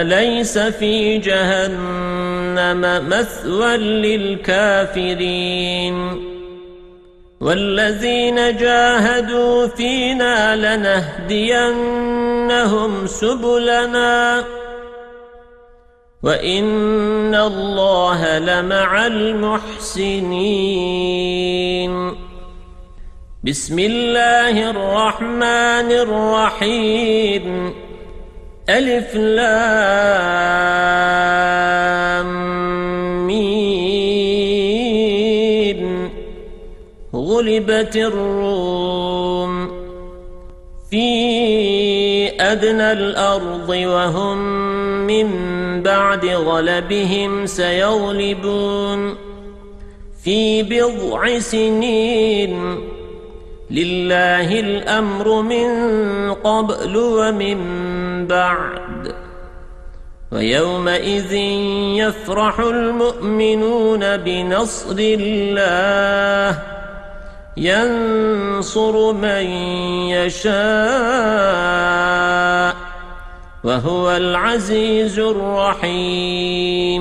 أليس في جهنم مثوى للكافرين؟ والذين جاهدوا فينا لنهدينهم سبلنا. وَإِنَّ اللَّهَ لَمَعَ الْمُحْسِنِينَ. بسم الله الرحمن الرحيم. ألف لام مين غلبت الروم في أدنى الأرض وهم من بعد غلبهم سيغلبون. في بضع سنين لله الأمر من قبل ومن بعد. ويومئذ يفرح المؤمنون بنصر الله. ينصر من يشاء وهو العزيز الرحيم.